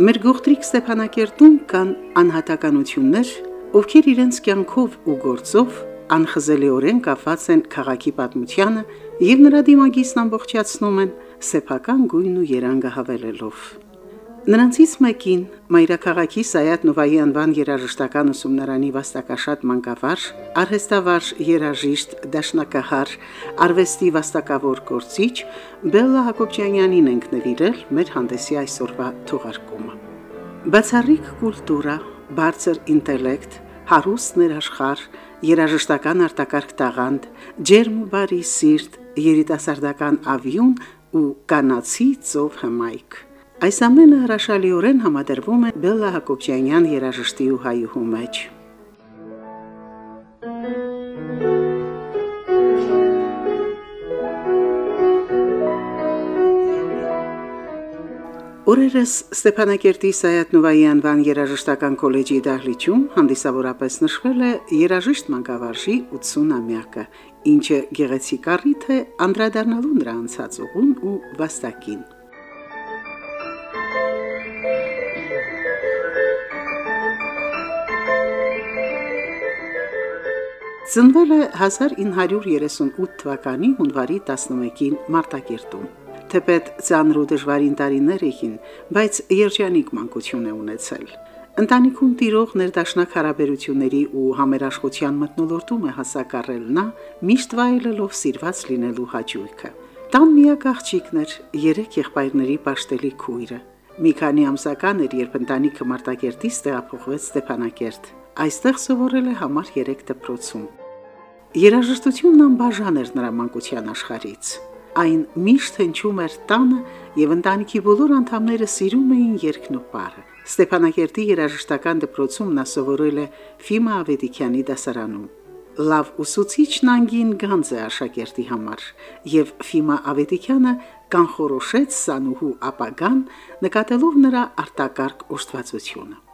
Մեր գողտրիկ Ստեփանակերտում կան անհատականություններ, ովքեր իրենց կյանքով ու գործով անխզելիորեն կապված են քաղաքի պատմությանը եւ նրա դիմագիծն ամբողջացնում են սեփական գույն ու երանգը հավելելով։ Նրանցից մեկին Մայրաքաղաքի Սայաթ Նովայի անվան երաժշտական ուսումնարանի վաստակաշատ մանկավար, արհեստավար երաժիշտ Դաշնակահար, արվեստի վաստակավոր գործիչ Բելլա Հակոբյանյանին ենք նվիրել մեր հանդեսի այսօրվա թողարկումը։ Բացառիկ կուլտուրա, բարձր ինտելեկտ, հարուստ ներաշխար, երաժշտական արտակարգ տաղանդ, ջերմ ու բարի սիրտ, երիտասարդական ավյուն ու կանացի ծով հմայք։ Այս ամենը հրաշալիորեն համադրվում է Բելլա Հակոբյանյան երաժշտի ու հայուհու մեջ։ Օրերս Ստեփանակերտի Սայաթնովայի անվան երաժշտական կոլեջի դահլիճում հանդիսավորապես նշվել է երաժիշտ մանկավարժի 80-ամյակը, ինչը գեղեցիկ առիթ է անդրադառնալու նրա անցած ուղուն ու վաստակին։ Ծնվել է 1938 թվականի հունվարի 11-ին Մարտակերտում։ Թեպետ ծանր ու դժվարին տարիներ էին, բայց երջանիկ մանկություն է ունեցել։ Ընտանիքում տիրող ներդաշնակ հարաբերությունների ու համերաշխության մտնոլորտում է հասակարել նա, միշտ վայելելով սիրված լինելու հաճույքը։ Տան միակ աղջիկն էր, երեք եղբայրների պաշտելի քույրը։ Մի քանի ամսական էր, երբ ընտանիքը Մարտակերտից տեղափոխվեց Ստեփանակերտ։ Այստեղ սովորել է համար 3 դպրոցում։ Երաժշտությունն անբաժան էր նրա մանկության աշխարից։ Այն միշտ հնչում էր տանը եւ ընտանիքի բոլոր անդամները սիրում էին երգն ու պարը։ Ստեփանակերտի երաժշտական դպրոցում նա սովորել է Ֆիմա Ավետիքյանի դասարանում։ Լավ ուսուցիչն անգին գանձ է աշակերտի համար եւ Ֆիմա Ավետիքյանը կանխորոշեց Սանուհու ապագան նկատելով նրա արտակարգ օժտվածությունը։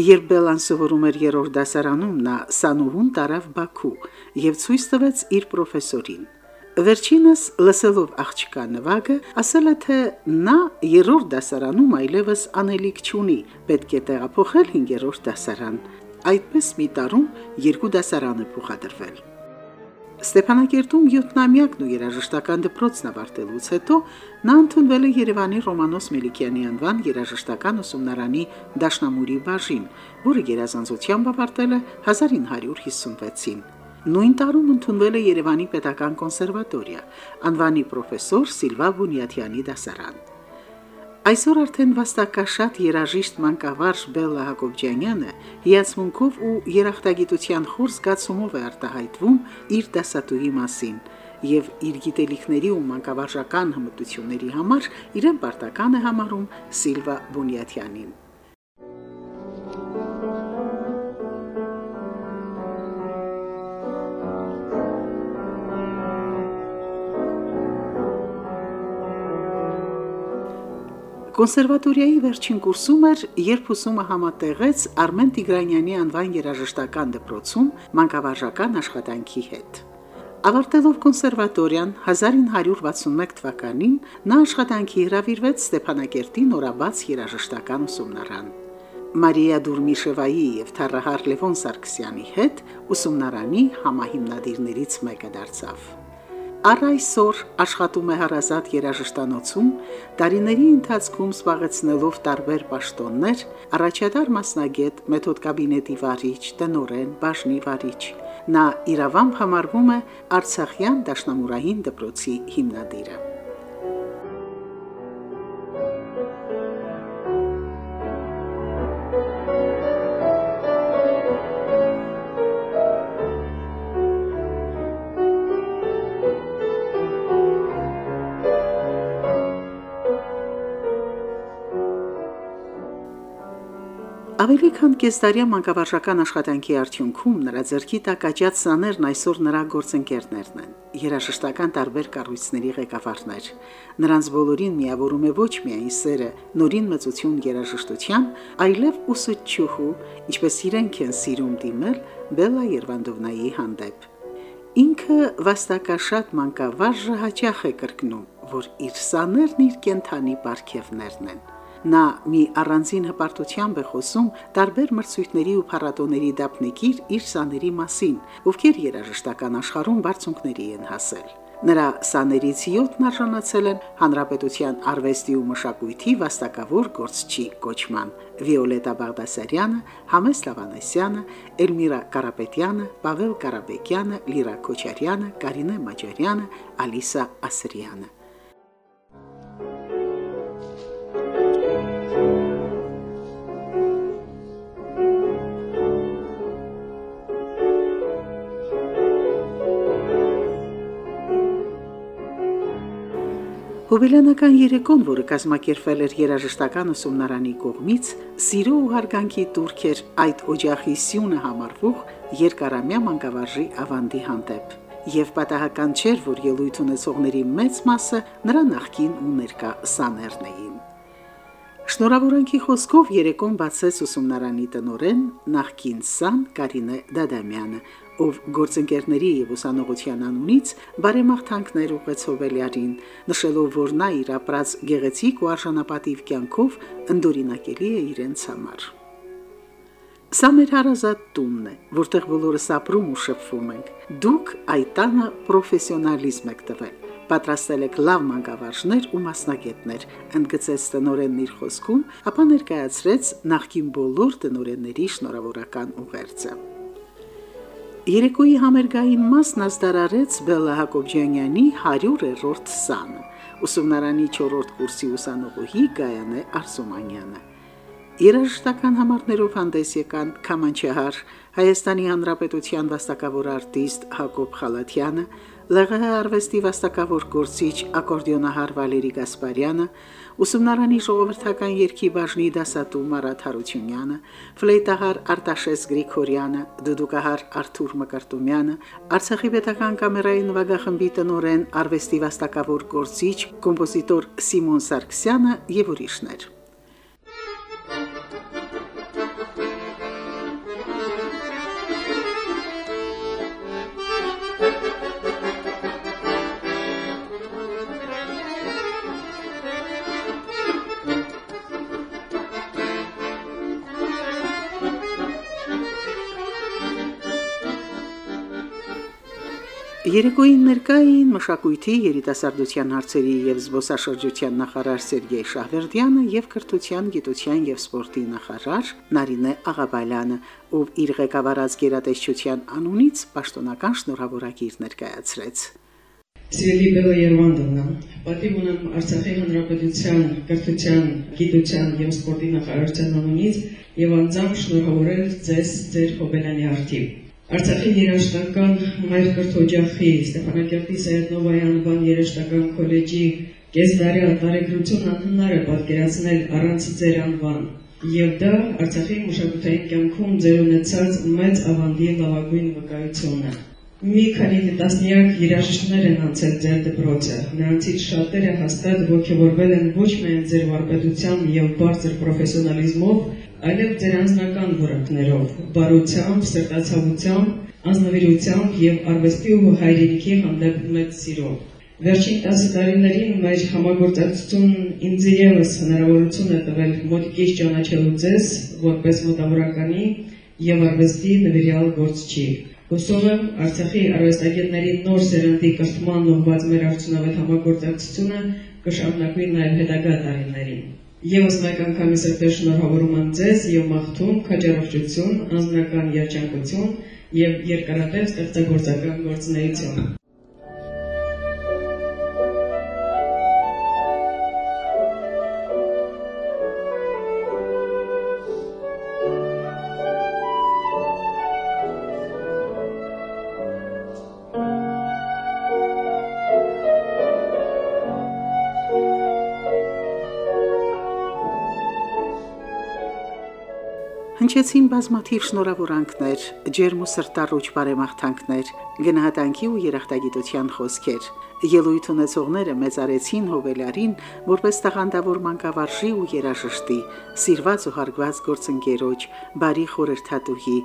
Երբ Բելան սովորում էր երրորդ դասարանում, նա Սանուհուն տարավ Բաքու եւ ցույց տվեց իր պրոֆեսորին։ Վերջինս լսելով աղջկա նվագը, ասել է, թե նա երրորդ դասարանում այլևս անելիք չունի, պետք է տեղափոխել 5-րդ դասարան։ Այդպես մի տարում երկու դասարան է փոխադրվել։ Ստեփանակերտում 7-ամյակն ու երաժշտական դպրոցն ավարտելուց հետո նա ընդունվել է Երևանի Ռոմանոս Մելիքյանի անվան երաժշտական ուսումնարանի Դաշնամուրի բաժին, որը երազանցությամբ ավարտել է 1956-ին։ Նույն տարում ընդունվել է Երևանի Պետական կոնսերվատորիա, անվանի պրոֆեսոր Սիլվա Բունյաթյանի դասարան։ Այսօր արդեն վաստակաշատ երաժիշտ մանկավարժ Բելլա Հակոբյանյանը հիացմունքով ու երախտագիտության խոր զգացումով է արտահայտվում իր դասատուի մասին եւ իր գիտելիքների ու մանկավարժական հմտությունների համար իրեն պարտական է համարում Սիլվա Բունյաթյանին։ Կոնսերվատորիայի վերջին կուրսում էր, երբ ուսումը համատեղեց Արմեն Տիգրանյանի անվան երաժշտական դպրոցում մանկավարժական աշխատանքի հետ։ Ավարտելով կոնսերվատորիան 1961 թվականին նա աշխատանքի հրավիրվեց Ստեփանակերտի նորաբաց երաժշտական ուսումնարան։ Մարիա Դուրմիշևայի եւ Թարահար Լևոն Սարգսյանի հետ ուսումնարանի համահիմնադիրներից մեկը դարձավ։ Առ այսօր աշխատում է հարազատ երաժշտանոցում, տարիների ընթացքում զբաղեցնելով տարբեր պաշտոններ, առաջատար մասնագետ, մեթոդ կաբինետի վարիչ, տնորեն, բաժնի վարիչ։ Նա իրավամբ համարվում է Արցախյան դաշնամուրային դպրոցի հիմնադիրը։ Ավելի քան կեսդարյա մանկավարժական աշխատանքի արդյունքում նրա ձեռքի տակ աճած սաներն այսօր նրա գործընկերներն են, երաժշտական տարբեր կառույցների ղեկավարներ։ Նրանց բոլորին միավորում է ոչ միայն սերը նորին մեծություն երաժշտության, այլև ուսուցչուհու, ինչպես իրենք են սիրում դիմել Բելա Երվանդովնայի հանդեպ։ Ինքը վաստակաշատ մանկավարժը հաճախ է կրկնում, որ իր սաներն իր կենթանի ապարքևներն են։ Նա մի առանձին հպարտությամբ է խոսում տարբեր մրցույթների ու փառատոների դափնեկիր իր սաների մասին, ովքեր երաժշտական աշխարհում բարձունքների են հասել։ Նրա սաներից 7-ն արժանացել են Հանրապետության արվեստի ու մշակույթի վաստակավոր գործչի կոչման։ Վիոլետա Բաղդասարյանը, Համես Լավանեսյանը, Էլմիրա Կարապետյանը, Պավել Կարապետյանը, Լիրա Քոչարյանը, Կարինե Մաջարյանը, Ալիսա Ասրյանը։ Հոբելյանական երեկոն, որը կազմակերպվել էր երաժշտական ուսումնարանի կողմից, սիրո ու հարգանքի турք էր այդ օջախի սյունը համարվող երկարամյա մանկավարժի ավանդի հանդեպ։ Եվ պատահական չէր, որ ելույթ ունեցողների մեծ մասը նրա նախքին ու ներկա սաներն էին։ Շնորհավորանքի խոսքով երեկոն բացեց ուսումնարանի տնորեն նախկին սան Կարինե Դադամյանը, ով գործընկերների եւ ուսանողության անունից բարեմաղթանքներ ուղեցով Էլիարին, նշելով, որ նա իր ապրած գեղեցիկ ու արժանապատիվ կյանքով ընդօրինակելի է իրենց համար։ Սա մեր հարազատ տունն է, որտեղ բոլորս ապրում ու շփվում ենք։ Դուք այդ տանը պրոֆեսիոնալիզմ եք տվել պատրաստել եք լավ մանկավարժներ ու մասնագետներ, ընդգծեց տնորենն իր խոսքում, ապա ներկայացրեց նախկին բոլոր տնորենների շնորհավորական ուղերձը։ Երեկոյի համերգային մասն ազդարարեց Բելլա Հակոբյանյանի 100-րդ սանը, ուսումնարանի 4-րդ կուրսի ուսանողուհի Գայանե Արսոմանյանը։ Երաժշտական համարներով հանդես եկան Քամանչահար, Հայաստանի Հանրապետության վաստակավոր արտիստ Հակոբ Խալաթյանը, ԼՂՀ արվեստի վաստակավոր գործիչ ակորդեոնահար Վալերի Գասպարյանը, ուսումնարանի ժողովրդական երգի բաժնի դասատու Մարատ Հարությունյանը, ֆլեյտահար Արտաշես Գրիգորյանը, դուդուկահար Արթուր Մկրտումյանը, Արցախի պետական կամերայի նվագախմբի տնօրեն արվեստի վաստակավոր գործիչ կոմպոզիտոր Սիմոն Սարգսյանը եւ ուրիշներ։ Երեկոյին ներկային մշակույթի երիտասարդության հարցերի եւ զբոսաշրջության նախարար Սերգեյ Շահվերդյանը եւ կրթության, գիտության եւ սպորտի նախարար Նարինե Աղաբալյանը, ով իր ղեկավարած գերատեսչության անունից պաշտոնական շնորհավորագիր ներկայացրեց։ Սիրելի Բելա Երվանդովնա, պատիվ ունեմ Արցախի Հանրապետության կրթության, գիտության եւ սպորտի նախարարության անունից եւ անձամբ շնորհավորել ձեզ ձեր Հոբելյանի արդիվ։ Արցախի երաշտական մայր կրթօջախի Ստեփանակերտի Սայեդնովայի անվան երաշտական քոլեջի կեսդարի արտարեգրություն անհնար է պատկերացնել առանց ձեր անվան։ Եվ դա Արցախի մշակութային կյանքում ձեր ունեցած մեծ ավանդի լավագույն վկայությունն է։ Մի քանի տասնյակ երաժիշտներ են անցել ձեր դպրոցը։ Նրանցից շատերը հաստատ ողջորվել են ոչ միայն ձեր վարպետությամբ եւ բարձր պրոֆեսիոնալիզմով, այլև ձեր անձնական որակներով, բարությամբ, սրտացավությամբ, անznավիրությամբ եւ արվեստի ու հայրենիքի հանդեպ մեծ սիրով։ Վերջին 10 տարիներին մեր համագործակցությունն ինձ եւս հնարավորություն է տվել մոտիկից ճանաչելու ձեզ որպես մտավորականի եւ արվեստի նվիրյալ գործչի։ Հուսով եմ Արցախի արվեստագետների նոր սերնդի կրթման ուղղված մեր արդյունավետ համագործակցությունը կշարունակվի նաև հետագա տարիներին։ Եվս մեկ անգամ ես այդպես շնորհավորում եմ ձեզ եւ մաղթում քաջարողջություն, անձնական երջանկություն եւ երկարատև ստեղծագործական գործունեություն։ Հնչեցին բազմաթիվ շնորհավորանքներ, ջերմ ու սրտառուչ բարեմաղթանքներ, գնահատանքի ու երախտագիտության խոսքեր։ Ելույթ ունեցողները մեծարեցին Հոբելարին որպես տաղանդավոր մանկավարժի ու երաժշտի, սիրված ու հարգված գործընկերոջ, բարի խորհրդատուհի,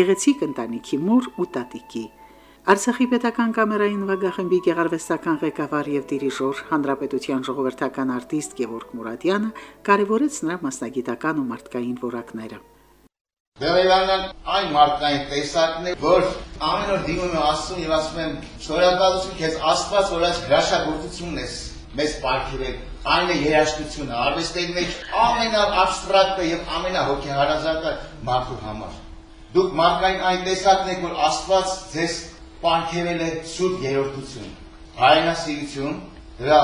գեղեցիկ ընտանիքի մոր ու տատիկի։ Արցախի պետական կամերային նվագախմբի գեղարվեստական ղեկավար եւ դիրիժոր հանրապետության ժողովրդական արտիստ Գևորգ Մուրադյանը կարևորեց նրա մասնագիտական ու մարդկային որակները։ Վերևանան այն մարդկային տեսակն է, որ ամեն օր դիմում եմ Աստծուն եւ ասում եմ՝ «Շնորհակալություն քեզ Աստված, որ այս հրաշագործությունն ես մեզ ապարգևել»։ Այն է երաժշտությունը, արվեստի մեջ ամենաաբստրակտը եւ ամենահոգեհարազատը մարդու համար։ Դուք մարդկային այն տեսակն եք, որ Աստված ձեզ պարգևել է սուրբ երրորդություն, հայրենասիրություն, դրա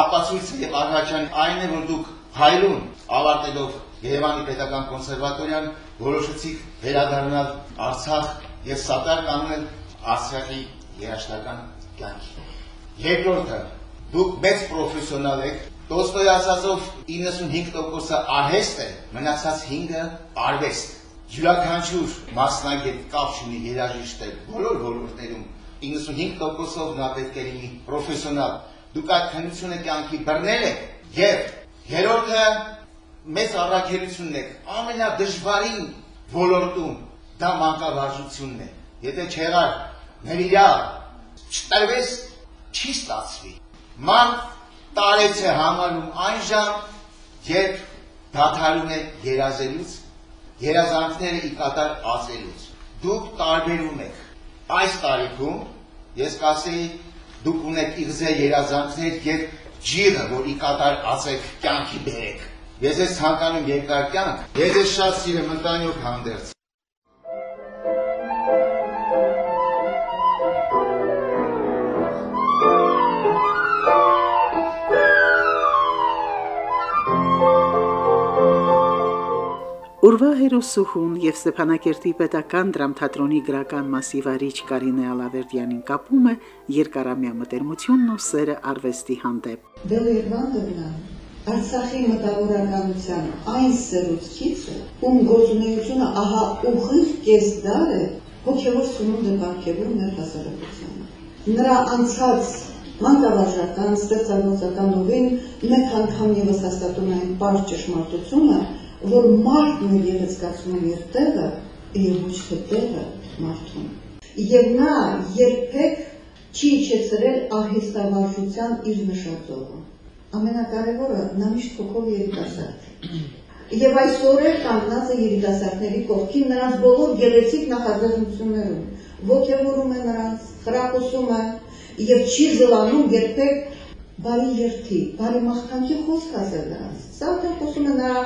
ապացույցը եւ առաջան այն է, որ դուք հայրուն ավարտելով Երևանի Պետական կոնսերվատորիան որոշեցիք վերադառնալ Արցախ եւ սատար կանոնել Արցախի երաշտական կյանքի։ Երկրորդը, դուք մեծ պրոֆեսիոնալ եք, Տոլստոյի ասածով 95%-ը արհեստ է, մնացած 5-ը արվեստ յուրաքանչյուր մասնագետ կապ ունի երաժիշտ է բոլոր ոլորտներում 95%-ով նա պետք է լինի պրոֆեսիոնալ դուք այդ քննությունը կյանքի բռնել եք եւ երրորդը մեծ առաքելությունն է ամենադժվարին ոլորտում դա մանկավարժությունն է եթե չեղար նվիրա չտրվես չի ստացվի մանկ տարեց է համարում այն ժամ երբ դադարում է երազելուց երազանքները ի կատար ասելուց։ Դուք տարբերում եք այս տարիքում, ես կասեի, դուք ունեք իղզե երազանքներ եւ ջիղը, որ ի կատար ասեք կյանքի բերեք։ Ես ես ցանկանում երկար կյանք, ես ես շատ սիրեմ ընտանիք հանդերձ։ Ուրվա հերոսուհուն եւ Ստեփանակերտի պետական դրամթատրոնի գրական մասի վարիչ Կարինե Ալավերդյանին կապում է երկարամյա մտերմությունն ու սերը արվեստի հանդեպ։ Բելերվանդովնա Արցախի մտավորականության այն սերուցքիցը, ում գործունեությունը ահա ուղիղ կես դար է հոգևոր սնունդը բարգեւում մեր հասարակությանը։ Նրա անցած մանկավարժական, ստեղծագործական ուղին մեկ անգամ եւս հաստատում է այն բարձ ճշմարտությունը, որ մարդն է գեղեցկացնում իր տեղը եւ ոչ թե տեղը մարդուն։ Եվ նա երբեք չի իջեցրել արհեստավարժության իր նշածողը։ Ամենակարևորը նա միշտ քոքով երիտասարդ Եվ այսօր էլ կանգնած է երիտասարդների կողքին նրանց բոլոր գեղեցիկ նախաձեռնություններում, ողջևորում է նրանց, խրախուսում է եւ չի զլանում երբեք բարի երթի, բարի մաղթանքի խոսք ասել նրանց։ Սա թե խոսում է նրա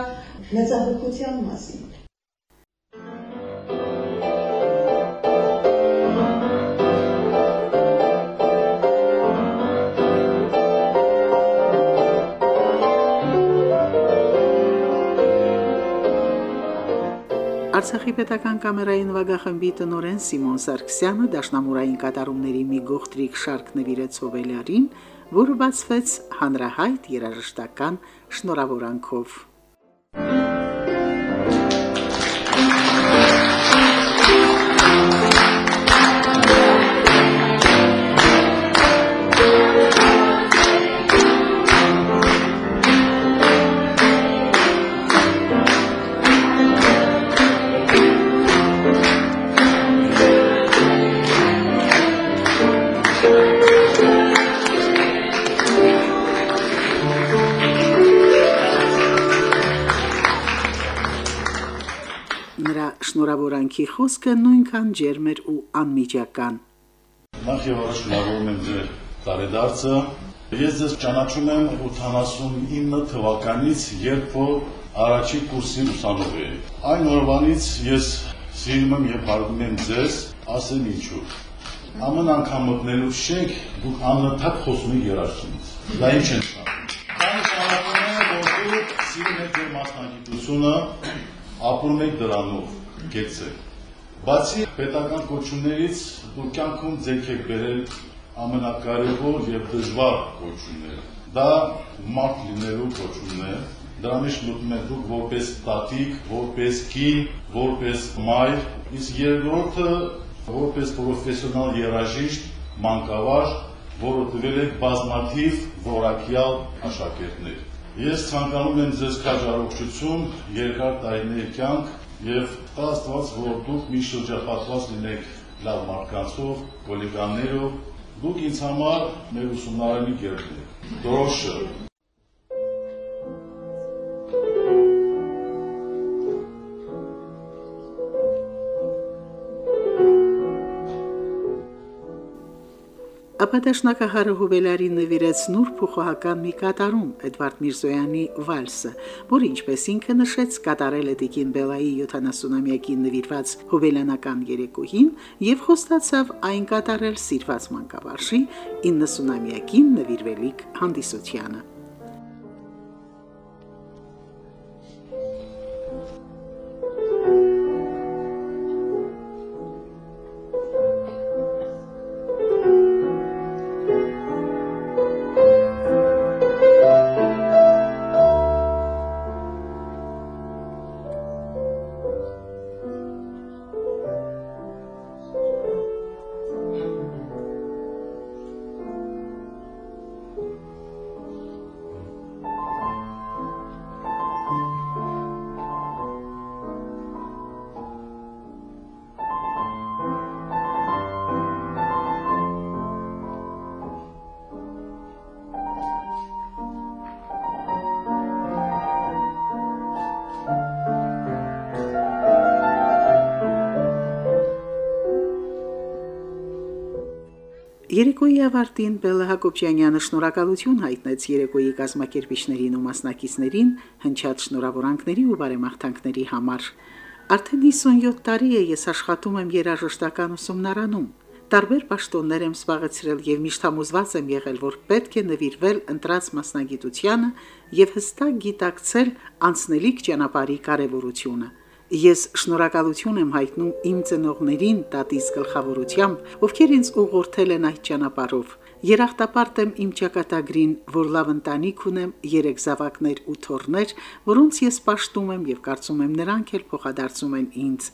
մեծահոգության մասին։ Արցախի պետական կամերայի նվագախմբի տնորեն Սիմոն Սարգսյանը դաշնամուրային կատարումների մի գողտրիկ շարք նվիրեց Հովելյարին, որը բացվեց հանրահայտ երաժշտական շնորհավորանքով։ շնորհավորանքի խոսքը նույնքան ջերմ էր ու անմիջական։ Նախ եւ առաջ շնորհավորում եմ ձեր տարեդարձը։ Ես ձեզ ճանաչում եմ 89 թվականից, երբ որ առաջի կուրսի ուսանող էի։ Այն օրվանից ես սիրում եմ եւ հարգում եմ ձեզ, ասեմ ինչու։ Ամեն անգամ մտնելու շենք դուք անընդհատ խոսում եք երաժշտությունից։ Դա ինչ է նշանակում։ Դա նշանակում է, որ դուք սիրում եք ձեր մասնագիտությունը, ապրում եք դրանով գեցեք։ Բացի պետական կոչումներից դուք կյանքում ձեր եք բերել ամենակարևոր եւ դժվար կոչումները։ Դա մարդ լինելու կոչումն է, Դրանից մտնում եք դուք որպես տատիկ, որպես կին, որպես մայր, իսկ երկրորդը որպես պրոֆեսիոնալ երաժիշտ, մանկավար, որը տվել եք բազմաթիվ որակյալ աշակերտներ։ Ես ցանկանում եմ ձեզ քաջ առողջություն, երկար տարիների կյանք եւ Աստված, որ դուք մի շրջապատված լինեք լավ մարդկանցով, գոլիգաններով, դուք ինձ համար մեր ուսումնարանի գերբն եք։ Դրոշը Ապա դաշնակահարը Հուբելարին նվիրեց նուրբ ու խոհական մի կատարում Էդվարդ Միրզոյանի վալսը, որը ինչպես ինքը նշեց, կատարել է Տիկին Բելայի 70-ամյակին նվիրված հուբելյանական երեկոյին եւ խոստացավ այն կատարել Սիրված մանկավարժի 90-ամյակին նվիրվելիք հանդիսությանը։ Երեկոյի ավարտին Բելլա Հակոբյանը շնորհակալություն հայտնեց երեկոյի կազմակերպիչներին ու մասնակիցներին հնչած շնորհավորանքների ու բարեմաղթանքների համար։ Արդեն 57 տարի է ես աշխատում եմ երաժշտական ուսումնարանում։ Տարբեր պաշտոններ եմ զբաղեցրել եւ միշտ համոզված եմ եղել, որ պետք է նվիրվել ընտրած մասնագիտությանը եւ հստակ գիտակցել անցնելիք ճանապարհի կարեւորությունը։ Ես շնորհակալություն եմ հայտնում իմ ծնողներին տատիս գլխավորությամբ, ովքեր ինձ ուղղորդել են այդ ճանապարհով։ Երախտապարտ եմ իմ ճակատագրին, որ լավ ընտանիք ունեմ, երեք զավակներ ու թոռներ, որոնց ես պաշտում եմ եւ կարծում եմ նրանք էլ փոխադարձում են ինձ։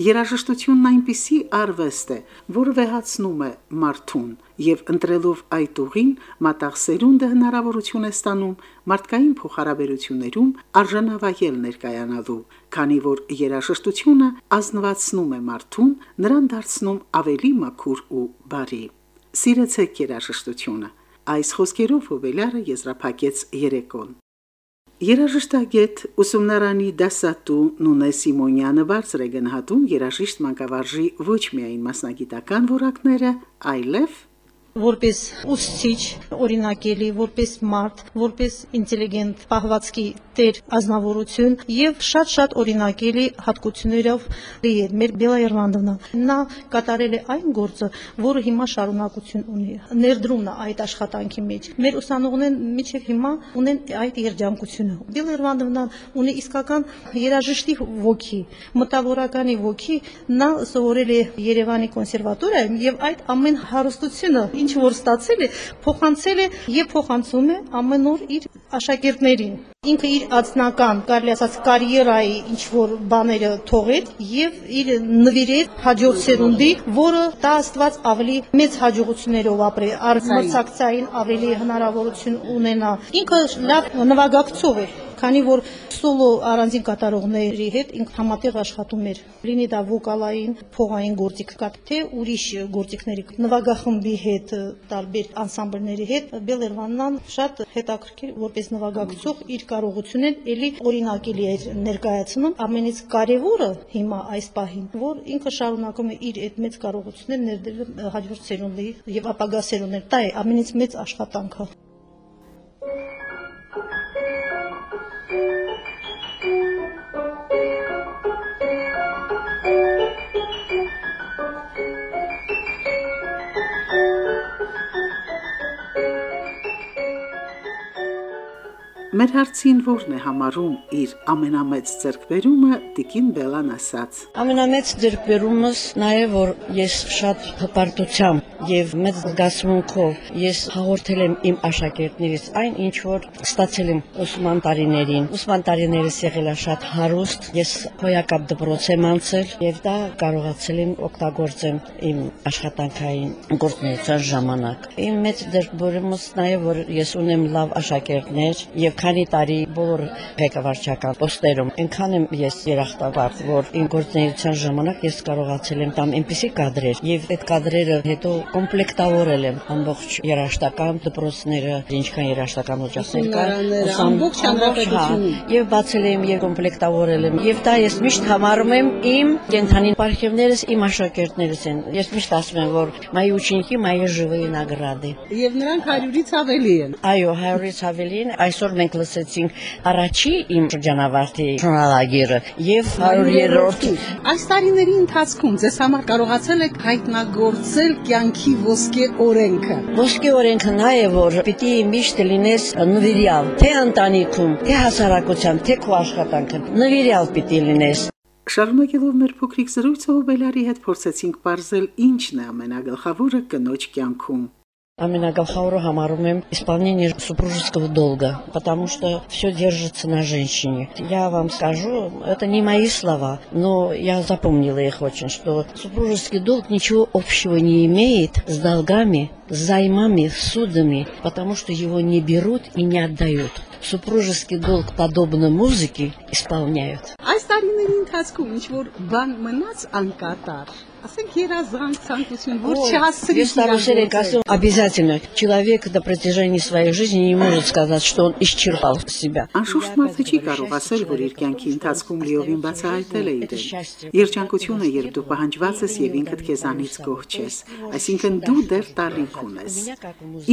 Երաժշտությունն այնպիսի արվեստ է, որը վեհացնում է մարդուն եւ ընտրելով այդ ուղին մատաղ սերունդը հնարավորություն է ստանում մարդկային փոխհարաբերություններում արժանավայել ներկայանալու, քանի որ երաժշտությունը ազնվացնում է մարդուն, նրան դարձնում ավելի մաքուր ու բարի։ Սիրեցեք երաժշտությունը։ Այս խոսքերով Հոբելյարը եզրափակեց երեկոն։ Երաժշտագետ ուսումնարանի դասատու Նունե Սիմոնյանը բարձր է գնահատում երաժիշտ մանկավարժի ոչ միայն մասնագիտական որակները, այլև որպես ուսուցիչ, օրինակելի, որպես մարդ, որպես ինտելիգենտ, պահվածքի տեր ազնվորություն եւ շատ-շատ օրինակելի հատկություններով է մեր Բելա Երվանդովնա։ Նա կատարել է այն գործը, որը հիմա շարունակություն ունի։ Ներդրումն է այդ աշխատանքի մեջ։ Մեր ուսանողներն միջև հիմա ունեն այդ երջանկությունը։ Բելա Երվանդովնան ունի իսկական երաժշտի ոգի, մտավորականի ոգի։ Նա սովորել է Երևանի կոնսերվատորիայում եւ այդ ամեն հարստությունը ինչ որ ստացել է, փոխանցել է եւ փոխանցում է ամեն օր իր աշակերտներին։ Ինքը իր անձնական, կարելի ասած, կարիերայի ինչ որ բաները թողեց եւ իր նվիրեց հաջող սերունդի, որը տա Աստված ավելի մեծ հաջողություններով ապրի, արմացակցային ավելի հնարավորություն ունենա։ Ինքը լավ նվագակցող է քանի որ սոլո առանձին կատարողների հետ ինք համատեղ աշխատում էր։ Լինի դա վոկալային, փողային գործիք կա, թե ուրիշ գործիքների նվագախմբի հետ, տարբեր անսամբլների հետ Բելերվաննան շատ հետաքրքիր որպես նվագակցող իր կարողությունն էլի օրինակելի էր ներկայացնում։ Ամենից կարևորը հիմա այս պահին, որ ինքը շարունակում է իր այդ մեծ կարողությունները ներդրել հաջորդ սերունդի եւ ապագա սերունդներ։ Դա է ամենից մեծ աշխատանքը։ Մեր հարցին որն է համարում իր ամենամեծ ձեռքբերումը Տիկին Բելան ասաց. Ամենամեծ ձեռքբերումս նա է, որ ես շատ հպարտությամբ եւ մեծ զգացմունքով ես հաղորդել եմ իմ աշակերտներից այն ինչ որ ստացել եմ ուսման տարիներին։ Ուսման տարիներս եղել է շատ հարուստ։ Ես հոյակապ դպրոց եմ անցել եւ դա կարողացել եմ օգտագործեմ իմ աշխատանքային գործունեության ժամանակ։ Իմ մեծ դրբորումս նաեւ որ ես ունեմ լավ աշակերտներ եւ քանի տարի բոլոր ղեկավարչական պոստերում այնքան եմ ես երախտաբար, որ իմ գործնեության ժամանակ ես կարողացել եմ տամ այնպիսի կադրեր եւ այդ կադրերը հետո կոմպլեկտավորել եմ ամբողջ երաշտական դպրոցները, ինչքան երաշտական օջախներ կան, ամբողջ հա, հանրապետությունը եւ բացել եմ եւ կոմպլեկտավորել եմ եւ դա ես միշտ համարում եմ իմ կենթանի պարգևներս իմ աշակերտներս են։ Ես միշտ ասում եմ, որ մայի ուչինքի մայի ժվեի նագրադի։ Եվ նրանք 100-ից ավելի են։ Այո, 100-ից ավելի են։ Այսօր մենք լսեցինք առաջի իմ շրջանավարտի շնորհալագիրը եւ 100-երորդ այս տարիների ընթացքում ձեզ համար կարողացել եք հայտնագործել կյանքի ոսկե օրենքը ոսկե օրենքը նա է որ պիտի միշտ լինես նվիրյալ թե ընտանիքում թե հասարակության թե քո աշխատանքը նվիրյալ պիտի լինես Շարունակելով մեր փոքրիկ զրույցը Օբելարի հետ փորձեցինք ողրել ինչն է ամենագլխավորը կնոջ կյանքում։ Ամենագլխավորը համարում եմ исполнение супружеского долга, потому что все держится на женщине. Я вам скажу, это не мои слова, но я запомнила их очень, что супружеский долг ничего общего не имеет с долгами, с займами, с судами, потому что его не берут и не отдают. Супружеский долг, подобно музыке, исполняют. Այս տարիների ընթացքում ինչ որ բան մնաց անկատար։ Ասենք երազանք, ցանկություն, որ չհասցրի։ Есть старушек, которые обязательно человек на протяжении своей жизни не может сказать, что он исчерпал себя. Անշուշտ մարդը չի կարող ասել, որ իր կյանքի ընթացքում լիովին բացահայտել է իրեն։ Երջանկությունը, երբ դու պահանջված ես եւ ինքդ քեզանից գոհ ես, այսինքն դու դեռ տարիք ունես։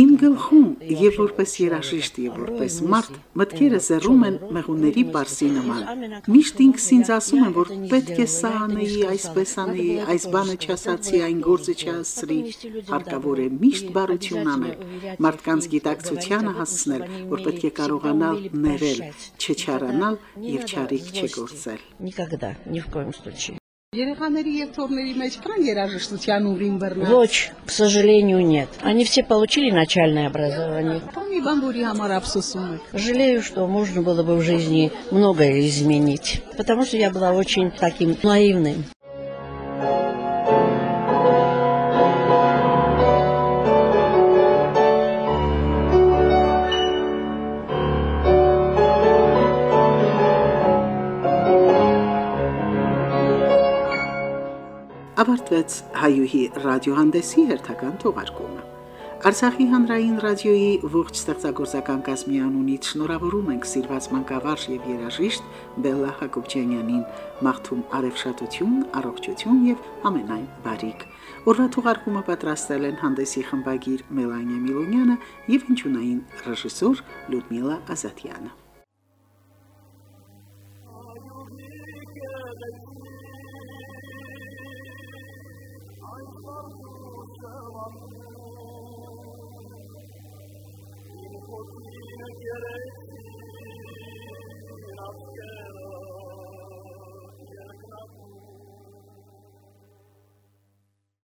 Իմ գլխում եւ որպես երաժիշտ եւ որպես մարդ մտքերը զերում են մեղունների բարսի նման։ Միշտ ինքս ինձ ասում եմ, որ պետք է սա անեի, այսպես անեի, այս բանը չասացի, այն գործը չհասցրի, հարկավոր է միշտ բարություն անել, մարդկանց գիտակցությանը հասցնել, որ պետք է կարողանալ ներել, չչարանալ եւ չարիք չգործել։ Никогда, ни в коем случае. Երեխաների եւ թորների մեջ կան երաժշտության ուրին բռնած։ Ոչ, к сожалению, нет. Они все получили начальное образование. Մի բան, որի համար ափսոսում եք։ Жалею, что можно было бы в жизни многое изменить, потому что я была очень таким наивным. Ավարտվեց հայուհի ռադիոհանդեսի հերթական թողարկումը։ Արցախի հանրային ռադիոյի ողջ ստեղծագործական կազմի անունից շնորհավորում ենք սիրված մանկավարժ եւ երաժիշտ Բելլա Հակոբյանյանին, մաղթում արևշատություն, առողջություն եւ ամենայն բարիք։ Օրվա թողարկումը պատրաստել են հանդեսի խմբագիր Մելանիա Միլոնյանը եւ հնչյունային ռեժիսոր Լյուդմիլա Ազատյանը։